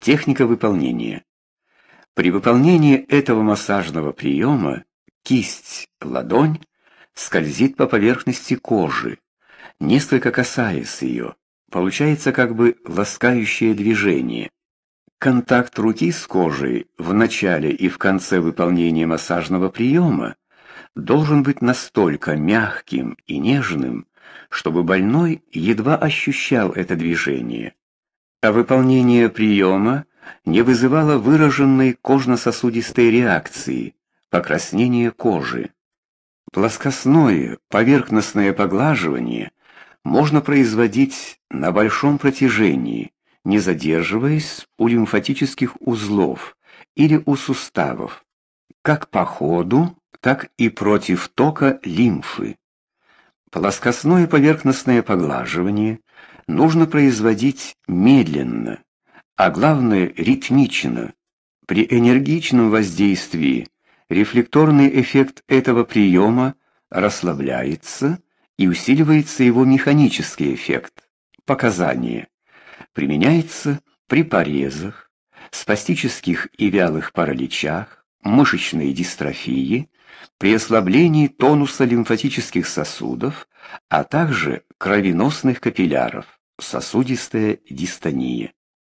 Техника выполнения. При выполнении этого массажного приема кисть, ладонь скользит по поверхности кожи, несколько касаясь ее. Получается как бы ласкающее движение. Контакт руки с кожей в начале и в конце выполнения массажного приема должен быть настолько мягким и нежным, чтобы больной едва ощущал это движение. А выполнение приема не вызывало выраженной кожно-сосудистой реакции, покраснения кожи. Плоскостное поверхностное поглаживание можно производить на большом протяжении, не задерживаясь у лимфатических узлов или у суставов, как по ходу, так и против тока лимфы. Плоскостное поверхностное поглаживание нужно производить медленно, а главное ритмично. При энергичном воздействии рефлекторный эффект этого приема расслабляется и усиливается его механический эффект. Показания. Применяется при порезах, спастических и вялых параличах, мышечной дистрофии, при ослаблении тонуса лимфатических сосудов, а также кровеносных капилляров, сосудистая дистония.